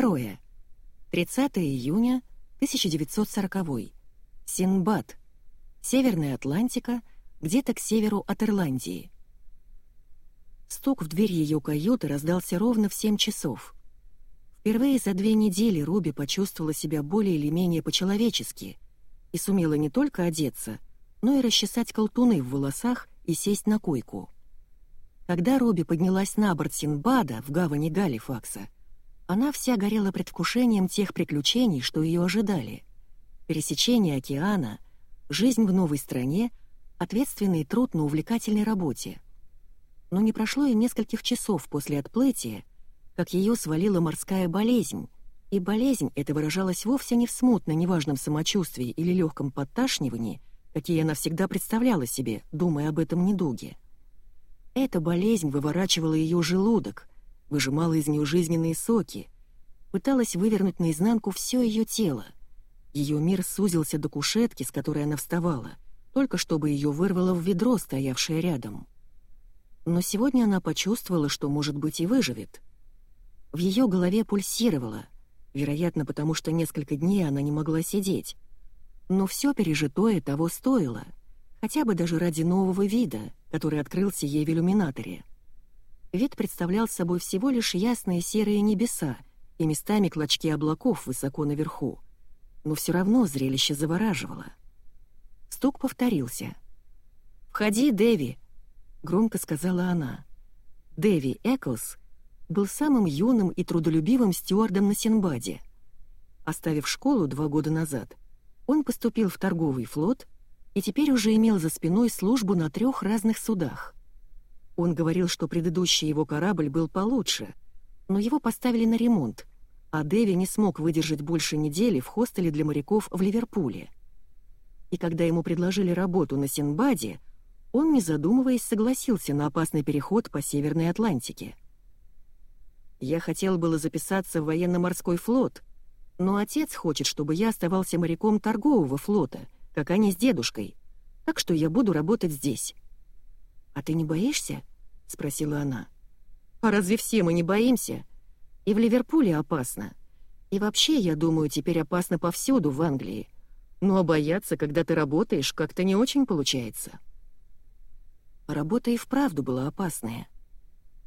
Второе. 30 июня 1940. Синбад. Северная Атлантика, где-то к северу от Ирландии. Стук в дверь ее каюты раздался ровно в 7 часов. Впервые за две недели Руби почувствовала себя более или менее по-человечески и сумела не только одеться, но и расчесать колтуны в волосах и сесть на койку. Когда Руби поднялась на борт Синбада в гавани Галифакса, она вся горела предвкушением тех приключений, что ее ожидали. Пересечение океана, жизнь в новой стране, ответственный труд на увлекательной работе. Но не прошло и нескольких часов после отплытия, как ее свалила морская болезнь, и болезнь эта выражалась вовсе не в смутно неважном самочувствии или легком подташнивании, какие она всегда представляла себе, думая об этом недуге. Эта болезнь выворачивала ее желудок, выжимала из нее жизненные соки, пыталась вывернуть наизнанку все ее тело. Ее мир сузился до кушетки, с которой она вставала, только чтобы ее вырвало в ведро, стоявшее рядом. Но сегодня она почувствовала, что, может быть, и выживет — в ее голове пульсировало, вероятно, потому что несколько дней она не могла сидеть. Но все пережитое того стоило, хотя бы даже ради нового вида, который открылся ей в иллюминаторе. Вид представлял собой всего лишь ясные серые небеса и местами клочки облаков высоко наверху, но все равно зрелище завораживало. Стук повторился. «Входи, Дэви!» — громко сказала она. Дэви Эклс был самым юным и трудолюбивым стюардом на Синбаде. Оставив школу два года назад, он поступил в торговый флот и теперь уже имел за спиной службу на трех разных судах. Он говорил, что предыдущий его корабль был получше, но его поставили на ремонт, а Дэви не смог выдержать больше недели в хостеле для моряков в Ливерпуле. И когда ему предложили работу на Синбаде, он, не задумываясь, согласился на опасный переход по Северной Атлантике. Я хотел было записаться в военно-морской флот, но отец хочет, чтобы я оставался моряком торгового флота, как они с дедушкой, так что я буду работать здесь». «А ты не боишься?» — спросила она. «А разве все мы не боимся? И в Ливерпуле опасно. И вообще, я думаю, теперь опасно повсюду в Англии. Ну а бояться, когда ты работаешь, как-то не очень получается». Работа и вправду была опасная —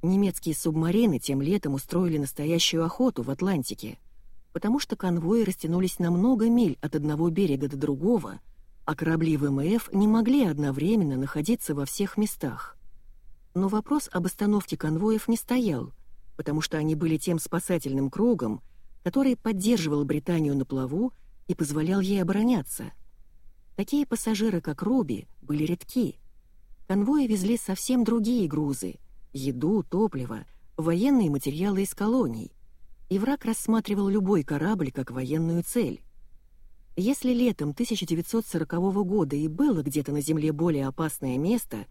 Немецкие субмарины тем летом устроили настоящую охоту в Атлантике, потому что конвои растянулись на много миль от одного берега до другого, а корабли ВМФ не могли одновременно находиться во всех местах. Но вопрос об остановке конвоев не стоял, потому что они были тем спасательным кругом, который поддерживал Британию на плаву и позволял ей обороняться. Такие пассажиры, как Руби, были редки. Конвои везли совсем другие грузы — еду, топливо, военные материалы из колоний, и враг рассматривал любой корабль как военную цель. Если летом 1940 года и было где-то на Земле более опасное место,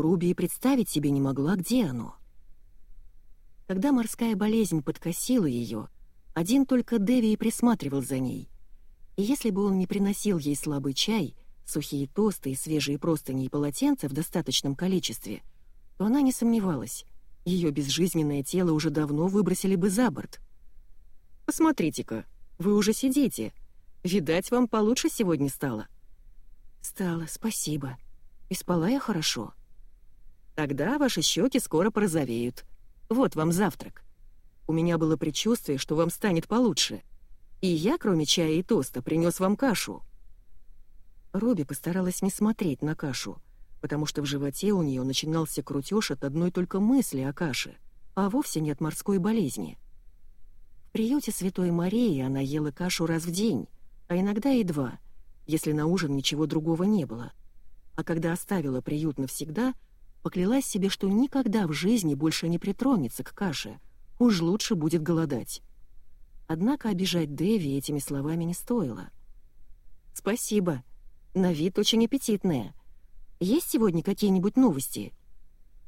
Руби и представить себе не могла, где оно. Когда морская болезнь подкосила ее, один только Дэви и присматривал за ней. И если бы он не приносил ей слабый чай, сухие тосты и свежие простыни и полотенца в достаточном количестве — то она не сомневалась. Ее безжизненное тело уже давно выбросили бы за борт. «Посмотрите-ка, вы уже сидите. Видать, вам получше сегодня стало». «Стало, спасибо. И спала я хорошо». «Тогда ваши щеки скоро порозовеют. Вот вам завтрак. У меня было предчувствие, что вам станет получше. И я, кроме чая и тоста, принес вам кашу». Робби постаралась не смотреть на кашу, потому что в животе у нее начинался крутеж от одной только мысли о каше, а вовсе не от морской болезни. В приюте Святой Марии она ела кашу раз в день, а иногда и два, если на ужин ничего другого не было. А когда оставила приют навсегда, поклялась себе, что никогда в жизни больше не притронется к каше, уж лучше будет голодать. Однако обижать Дэви этими словами не стоило. «Спасибо. На вид очень аппетитная», есть сегодня какие-нибудь новости?»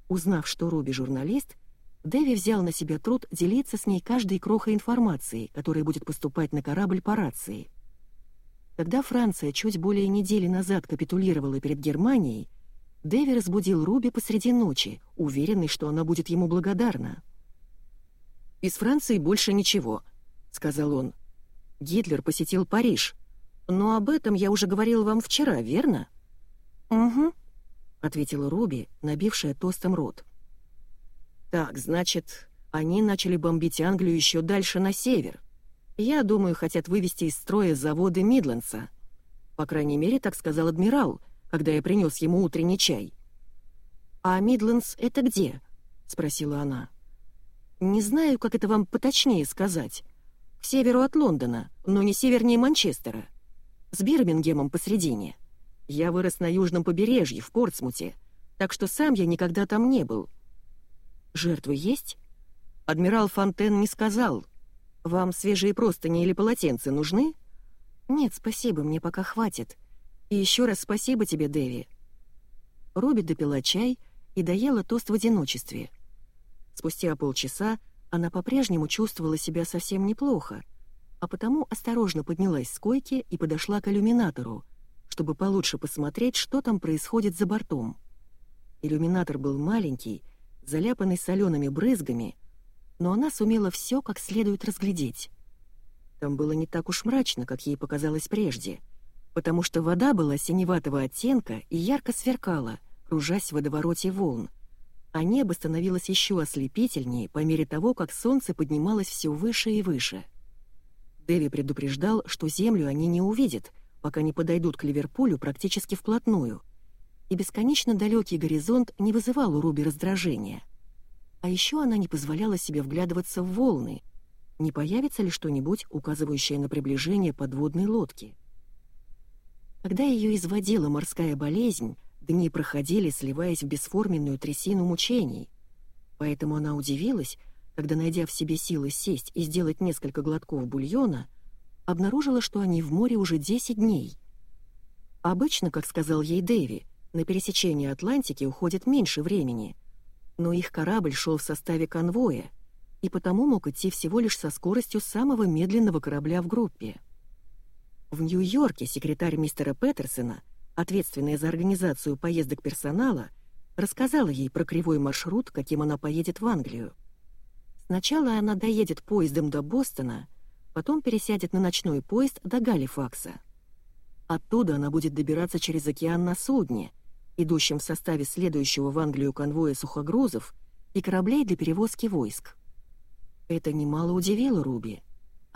Узнав, что Руби журналист, Дэви взял на себя труд делиться с ней каждой крохой информации, которая будет поступать на корабль по рации. Когда Франция чуть более недели назад капитулировала перед Германией, Дэви разбудил Руби посреди ночи, уверенный, что она будет ему благодарна. «Из Франции больше ничего. сказал он. «Гитлер посетил Париж. Но об этом я уже говорил вам вчера, верно?» «Угу», — ответила Руби, набившая тостом рот. «Так, значит, они начали бомбить Англию еще дальше на север. Я думаю, хотят вывести из строя заводы Мидлендса. По крайней мере, так сказал адмирал, когда я принес ему утренний чай». «А Мидлендс — это где?» — спросила она. «Не знаю, как это вам поточнее сказать. К северу от Лондона, но не севернее Манчестера. С Бирмингемом посредине. Я вырос на южном побережье, в Портсмуте, так что сам я никогда там не был. Жертвы есть? Адмирал Фонтен не сказал. Вам свежие простыни или полотенца нужны? Нет, спасибо, мне пока хватит. И еще раз спасибо тебе, Дэви. Руби допила чай и доела тост в одиночестве. Спустя полчаса она по-прежнему чувствовала себя совсем неплохо, а потому осторожно поднялась с койки и подошла к иллюминатору, чтобы получше посмотреть, что там происходит за бортом. Иллюминатор был маленький, заляпанный солеными брызгами, но она сумела все как следует разглядеть. Там было не так уж мрачно, как ей показалось прежде, потому что вода была синеватого оттенка и ярко сверкала, кружась в водовороте волн, а небо становилось еще ослепительнее по мере того, как солнце поднималось все выше и выше. Дэви предупреждал, что Землю они не увидят, пока не подойдут к Ливерпулю практически вплотную, и бесконечно далекий горизонт не вызывал у Руби раздражения. А еще она не позволяла себе вглядываться в волны, не появится ли что-нибудь, указывающее на приближение подводной лодки. Когда ее изводила морская болезнь, Дни проходили, сливаясь в бесформенную трясину мучений. Поэтому она удивилась, когда, найдя в себе силы сесть и сделать несколько глотков бульона, обнаружила, что они в море уже 10 дней. Обычно, как сказал ей Дэви, на пересечение Атлантики уходит меньше времени, но их корабль шел в составе конвоя и потому мог идти всего лишь со скоростью самого медленного корабля в группе. В Нью-Йорке секретарь мистера Петерсона — ответственная за организацию поездок персонала, рассказала ей про кривой маршрут, каким она поедет в Англию. Сначала она доедет поездом до Бостона, потом пересядет на ночной поезд до Галифакса. Оттуда она будет добираться через океан на судне, идущем в составе следующего в Англию конвоя сухогрузов и кораблей для перевозки войск. Это немало удивило Руби.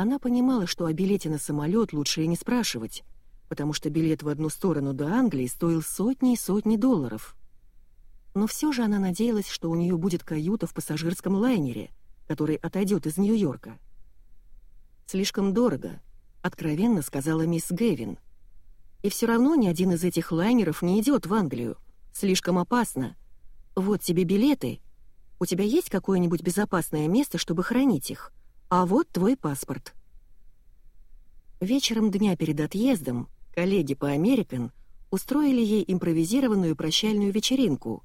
Она понимала, что о билете на самолет лучше и не спрашивать, потому что билет в одну сторону до Англии стоил сотни и сотни долларов. Но все же она надеялась, что у нее будет каюта в пассажирском лайнере, который отойдет из Нью-Йорка. «Слишком дорого», — откровенно сказала мисс Гэвин. «И все равно ни один из этих лайнеров не идет в Англию. Слишком опасно. Вот тебе билеты. У тебя есть какое-нибудь безопасное место, чтобы хранить их? А вот твой паспорт». Вечером дня перед отъездом Коллеги по Американ устроили ей импровизированную прощальную вечеринку,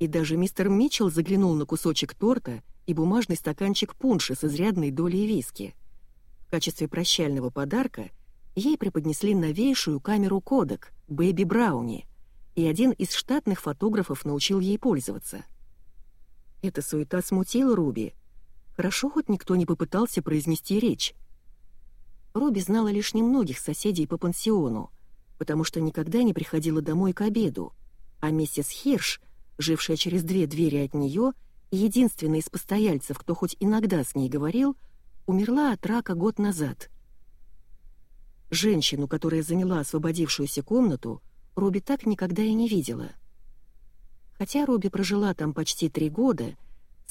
и даже мистер Митчелл заглянул на кусочек торта и бумажный стаканчик пунша с изрядной долей виски. В качестве прощального подарка ей преподнесли новейшую камеру кодек «Бэби Брауни», и один из штатных фотографов научил ей пользоваться. Эта суета смутила Руби. Хорошо, хоть никто не попытался произнести речь. Руби знала лишь немногих соседей по пансиону, потому что никогда не приходила домой к обеду, а миссис Хирш, жившая через две двери от нее, единственная из постояльцев, кто хоть иногда с ней говорил, умерла от рака год назад. Женщину, которая заняла освободившуюся комнату, Руби так никогда и не видела. Хотя Руби прожила там почти три года,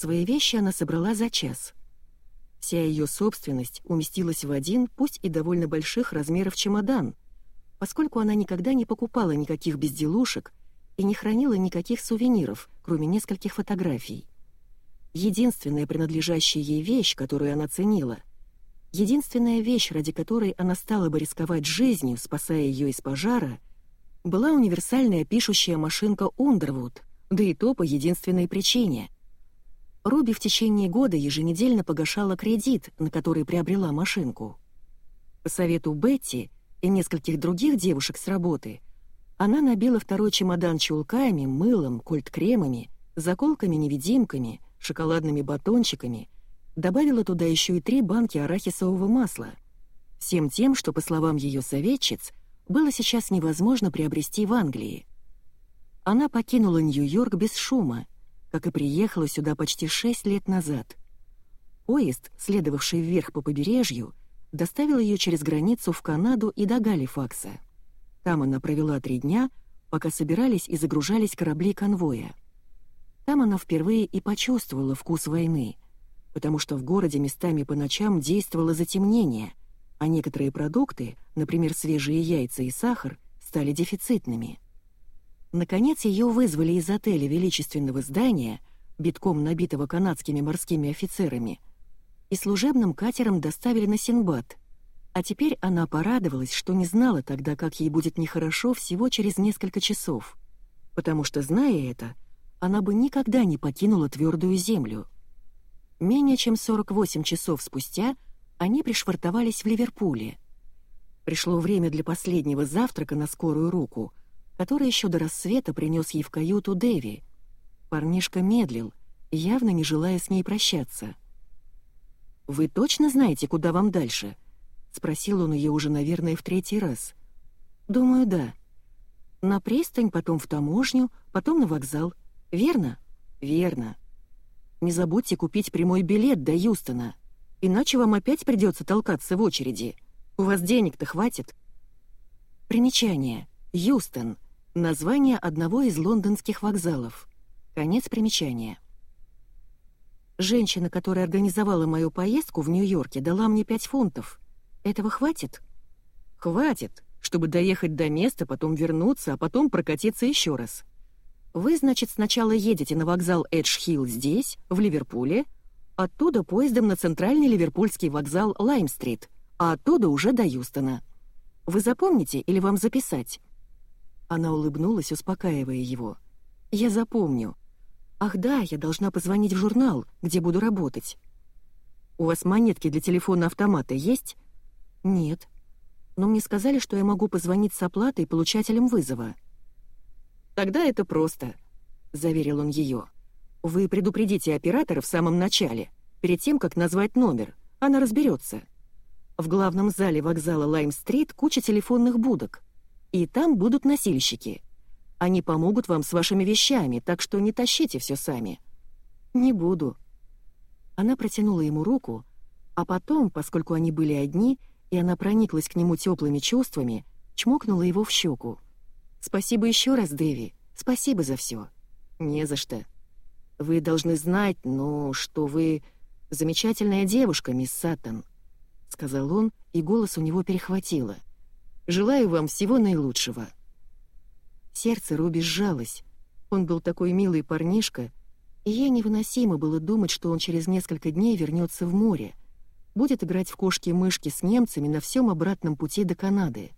свои вещи она собрала за час — Вся ее собственность уместилась в один, пусть и довольно больших размеров чемодан, поскольку она никогда не покупала никаких безделушек и не хранила никаких сувениров, кроме нескольких фотографий. Единственная принадлежащая ей вещь, которую она ценила, единственная вещь, ради которой она стала бы рисковать жизнью, спасая ее из пожара, была универсальная пишущая машинка Underwood, да и то по единственной причине — Руби в течение года еженедельно погашала кредит, на который приобрела машинку. По совету Бетти и нескольких других девушек с работы, она набила второй чемодан чулками, мылом, кольт-кремами, заколками-невидимками, шоколадными батончиками, добавила туда еще и три банки арахисового масла. Всем тем, что, по словам ее советчиц, было сейчас невозможно приобрести в Англии. Она покинула Нью-Йорк без шума, как и приехала сюда почти шесть лет назад. Поезд, следовавший вверх по побережью, доставил ее через границу в Канаду и до Галифакса. Там она провела три дня, пока собирались и загружались корабли конвоя. Там она впервые и почувствовала вкус войны, потому что в городе местами по ночам действовало затемнение, а некоторые продукты, например, свежие яйца и сахар, стали дефицитными. Наконец ее вызвали из отеля величественного здания, битком набитого канадскими морскими офицерами, и служебным катером доставили на Синбад. А теперь она порадовалась, что не знала тогда, как ей будет нехорошо всего через несколько часов, потому что, зная это, она бы никогда не покинула твердую землю. Менее чем 48 часов спустя они пришвартовались в Ливерпуле. Пришло время для последнего завтрака на скорую руку, который еще до рассвета принес ей в каюту Дэви. Парнишка медлил, явно не желая с ней прощаться. «Вы точно знаете, куда вам дальше?» — спросил он ее уже, наверное, в третий раз. «Думаю, да. На пристань, потом в таможню, потом на вокзал. Верно?» «Верно. Не забудьте купить прямой билет до Юстона, иначе вам опять придется толкаться в очереди. У вас денег-то хватит». Примечание. Юстон. Название одного из лондонских вокзалов. Конец примечания. Женщина, которая организовала мою поездку в Нью-Йорке, дала мне пять фунтов. Этого хватит? Хватит, чтобы доехать до места, потом вернуться, а потом прокатиться еще раз. Вы, значит, сначала едете на вокзал Эдж-Хилл здесь, в Ливерпуле, оттуда поездом на центральный ливерпульский вокзал Лайм-стрит, а оттуда уже до Юстона. Вы запомните или вам записать?» Она улыбнулась, успокаивая его. «Я запомню. Ах да, я должна позвонить в журнал, где буду работать. У вас монетки для телефона-автомата есть? Нет. Но мне сказали, что я могу позвонить с оплатой получателем вызова. Тогда это просто, заверил он ее. Вы предупредите оператора в самом начале, перед тем, как назвать номер. Она разберется. В главном зале вокзала Лайм-стрит куча телефонных будок. И там будут носильщики. Они помогут вам с вашими вещами, так что не тащите все сами». «Не буду». Она протянула ему руку, а потом, поскольку они были одни, и она прониклась к нему теплыми чувствами, чмокнула его в щеку. «Спасибо еще раз, Дэви. Спасибо за все. «Не за что. Вы должны знать, ну, что вы замечательная девушка, мисс Саттон», — сказал он, и голос у него перехватило. «Желаю вам всего наилучшего». Сердце Руби сжалось. Он был такой милый парнишка, и ей невыносимо было думать, что он через несколько дней вернется в море, будет играть в кошки-мышки с немцами на всем обратном пути до Канады.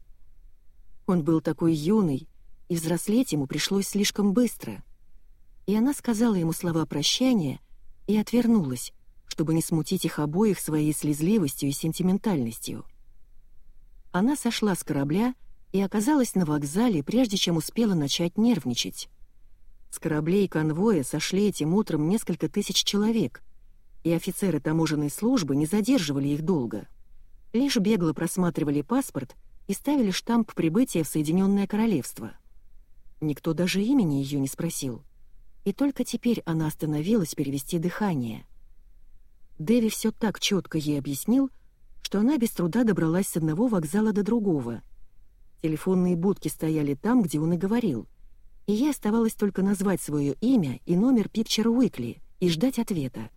Он был такой юный, и взрослеть ему пришлось слишком быстро. И она сказала ему слова прощания и отвернулась, чтобы не смутить их обоих своей слезливостью и сентиментальностью. Она сошла с корабля и оказалась на вокзале, прежде чем успела начать нервничать. С кораблей конвоя сошли этим утром несколько тысяч человек, и офицеры таможенной службы не задерживали их долго. Лишь бегло просматривали паспорт и ставили штамп прибытия в Соединенное Королевство. Никто даже имени ее не спросил. И только теперь она остановилась перевести дыхание. Дэви все так четко ей объяснил, что она без труда добралась с одного вокзала до другого — Телефонные будки стояли там, где он и говорил. И ей оставалось только назвать свое имя и номер Picture Weekly и ждать ответа.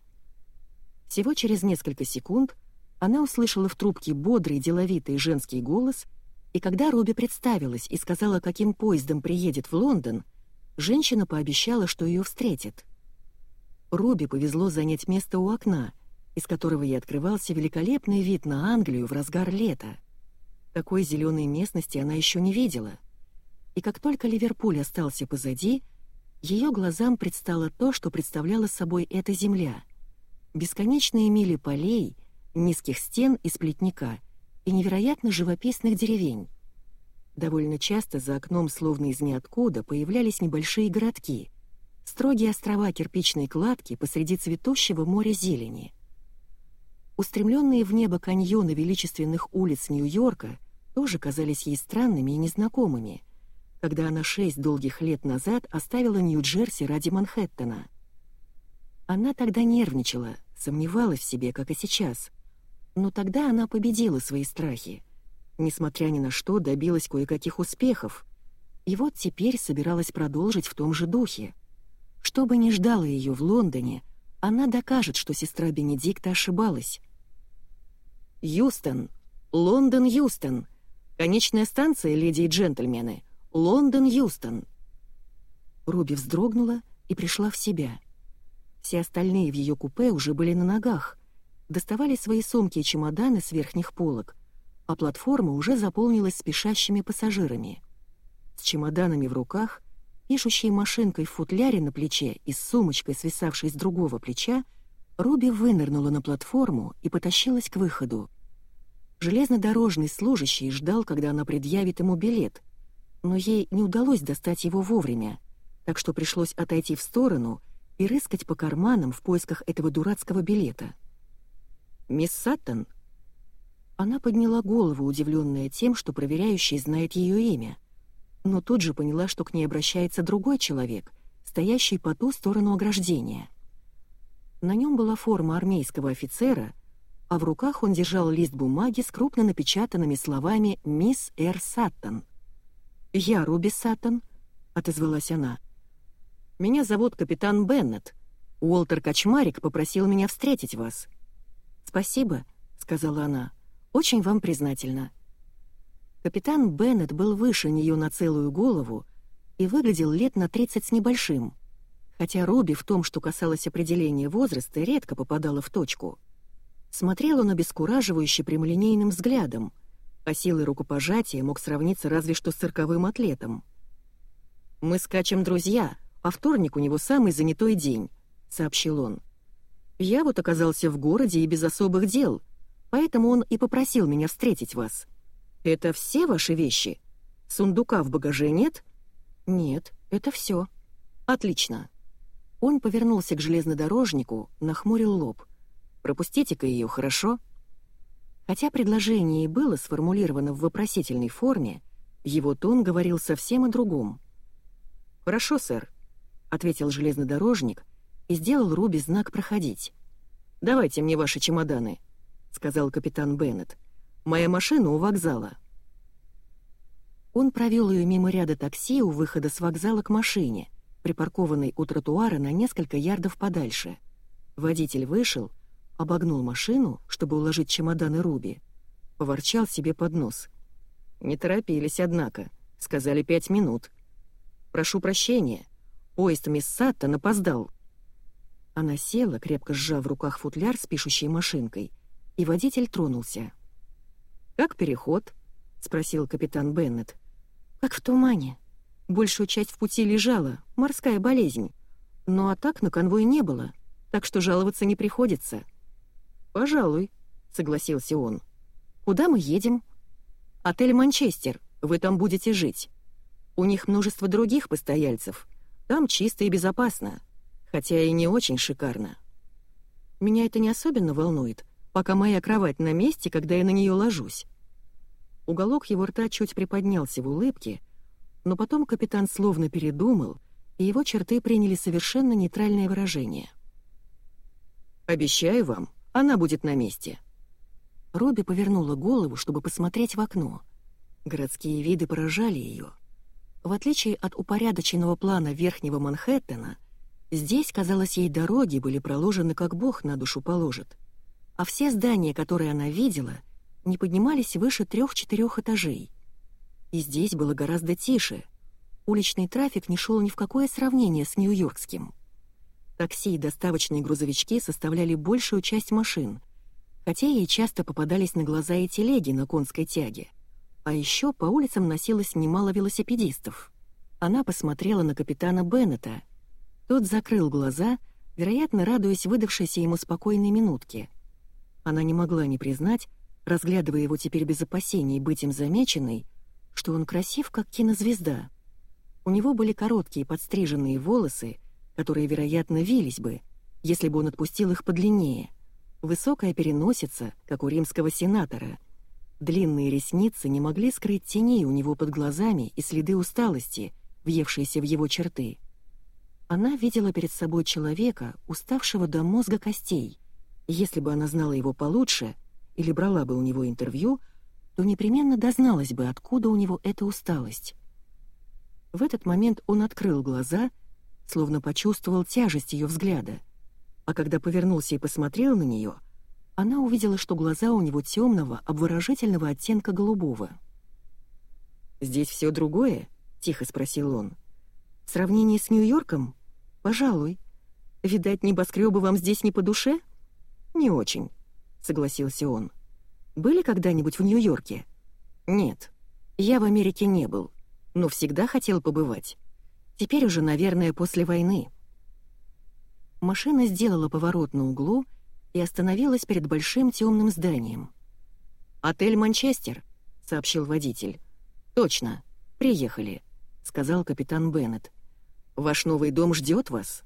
Всего через несколько секунд она услышала в трубке бодрый, деловитый женский голос, и когда Руби представилась и сказала, каким поездом приедет в Лондон, женщина пообещала, что ее встретит. Руби повезло занять место у окна, из которого ей открывался великолепный вид на Англию в разгар лета. Такой зеленой местности она еще не видела. И как только Ливерпуль остался позади, ее глазам предстало то, что представляла собой эта земля. Бесконечные мили полей, низких стен и сплетника и невероятно живописных деревень. Довольно часто за окном, словно из ниоткуда, появлялись небольшие городки, строгие острова кирпичной кладки посреди цветущего моря зелени. Устремленные в небо каньоны величественных улиц Нью-Йорка тоже казались ей странными и незнакомыми, когда она шесть долгих лет назад оставила Нью-Джерси ради Манхэттена. Она тогда нервничала, сомневалась в себе, как и сейчас, но тогда она победила свои страхи. Несмотря ни на что, добилась кое-каких успехов, и вот теперь собиралась продолжить в том же духе. Что бы ни ждало ее в Лондоне, она докажет, что сестра Бенедикта ошибалась. «Юстон! Лондон, Юстон! Конечная станция, леди и джентльмены! Лондон, Юстон!» Руби вздрогнула и пришла в себя. Все остальные в ее купе уже были на ногах, доставали свои сумки и чемоданы с верхних полок, а платформа уже заполнилась спешащими пассажирами. С чемоданами в руках, пишущей машинкой в футляре на плече и с сумочкой, свисавшей с другого плеча, Руби вынырнула на платформу и потащилась к выходу. Железнодорожный служащий ждал, когда она предъявит ему билет, но ей не удалось достать его вовремя, так что пришлось отойти в сторону и рыскать по карманам в поисках этого дурацкого билета. «Мисс Саттон?» Она подняла голову, удивленная тем, что проверяющий знает ее имя, но тут же поняла, что к ней обращается другой человек, стоящий по ту сторону ограждения. На нем была форма армейского офицера, а в руках он держал лист бумаги с крупно напечатанными словами «Мисс Р. Саттон». «Я Руби Саттон», — отозвалась она. «Меня зовут капитан Беннет. Уолтер Качмарик попросил меня встретить вас». «Спасибо», — сказала она. «Очень вам признательна». Капитан Беннет был выше нее на целую голову и выглядел лет на 30 с небольшим, хотя Руби в том, что касалось определения возраста, редко попадала в точку. Смотрел он обескураживающе прямолинейным взглядом, а силой рукопожатия мог сравниться разве что с цирковым атлетом. «Мы скачем друзья, а вторник у него самый занятой день», — сообщил он. «Я вот оказался в городе и без особых дел, поэтому он и попросил меня встретить вас». «Это все ваши вещи? Сундука в багаже нет?» «Нет, это все». «Отлично». Он повернулся к железнодорожнику, нахмурил лоб. «Пропустите-ка ее, хорошо?» Хотя предложение и было сформулировано в вопросительной форме, его тон говорил совсем о другом. «Хорошо, сэр», — ответил железнодорожник и сделал Руби знак «Проходить». «Давайте мне ваши чемоданы», — сказал капитан Беннет. Моя машина у вокзала». Он провел ее мимо ряда такси у выхода с вокзала к машине, припаркованной у тротуара на несколько ярдов подальше. Водитель вышел, обогнул машину, чтобы уложить чемоданы Руби, поворчал себе под нос. «Не торопились, однако. Сказали пять минут. Прошу прощения. Поезд мисс Саттон опоздал». Она села, крепко сжав в руках футляр с пишущей машинкой, и водитель тронулся. «Как переход?» — спросил капитан Беннет. «Как в тумане. Большую часть в пути лежала, морская болезнь. Ну а так на конвой не было, так что жаловаться не приходится». «Пожалуй», — согласился он. «Куда мы едем?» «Отель «Манчестер», вы там будете жить. У них множество других постояльцев. Там чисто и безопасно, хотя и не очень шикарно. Меня это не особенно волнует, пока моя кровать на месте, когда я на нее ложусь. Уголок его рта чуть приподнялся в улыбке, но потом капитан словно передумал, и его черты приняли совершенно нейтральное выражение. «Обещаю вам, она будет на месте». Робби повернула голову, чтобы посмотреть в окно. Городские виды поражали ее. В отличие от упорядоченного плана Верхнего Манхэттена, здесь, казалось, ей дороги были проложены, как Бог на душу положит а все здания, которые она видела, не поднимались выше трех-четырех этажей. И здесь было гораздо тише. Уличный трафик не шел ни в какое сравнение с нью-йоркским. Такси и доставочные грузовички составляли большую часть машин, хотя ей часто попадались на глаза и телеги на конской тяге. А еще по улицам носилось немало велосипедистов. Она посмотрела на капитана Беннета. Тот закрыл глаза, вероятно, радуясь выдавшейся ему спокойной минутке — она не могла не признать, разглядывая его теперь без опасений быть им замеченной, что он красив, как кинозвезда. У него были короткие подстриженные волосы, которые, вероятно, вились бы, если бы он отпустил их подлиннее, Высокая переносица, как у римского сенатора. Длинные ресницы не могли скрыть теней у него под глазами и следы усталости, въевшиеся в его черты. Она видела перед собой человека, уставшего до мозга костей. Если бы она знала его получше или брала бы у него интервью, то непременно дозналась бы, откуда у него эта усталость. В этот момент он открыл глаза, словно почувствовал тяжесть ее взгляда, а когда повернулся и посмотрел на нее, она увидела, что глаза у него темного, обворожительного оттенка голубого. «Здесь все другое?» — тихо спросил он. «В сравнении с Нью-Йорком? Пожалуй. Видать, небоскребы вам здесь не по душе?» «Не очень», — согласился он. «Были когда-нибудь в Нью-Йорке?» «Нет. Я в Америке не был, но всегда хотел побывать. Теперь уже, наверное, после войны». Машина сделала поворот на углу и остановилась перед большим темным зданием. «Отель «Манчестер», — сообщил водитель. «Точно. Приехали», — сказал капитан Беннет. «Ваш новый дом ждет вас?»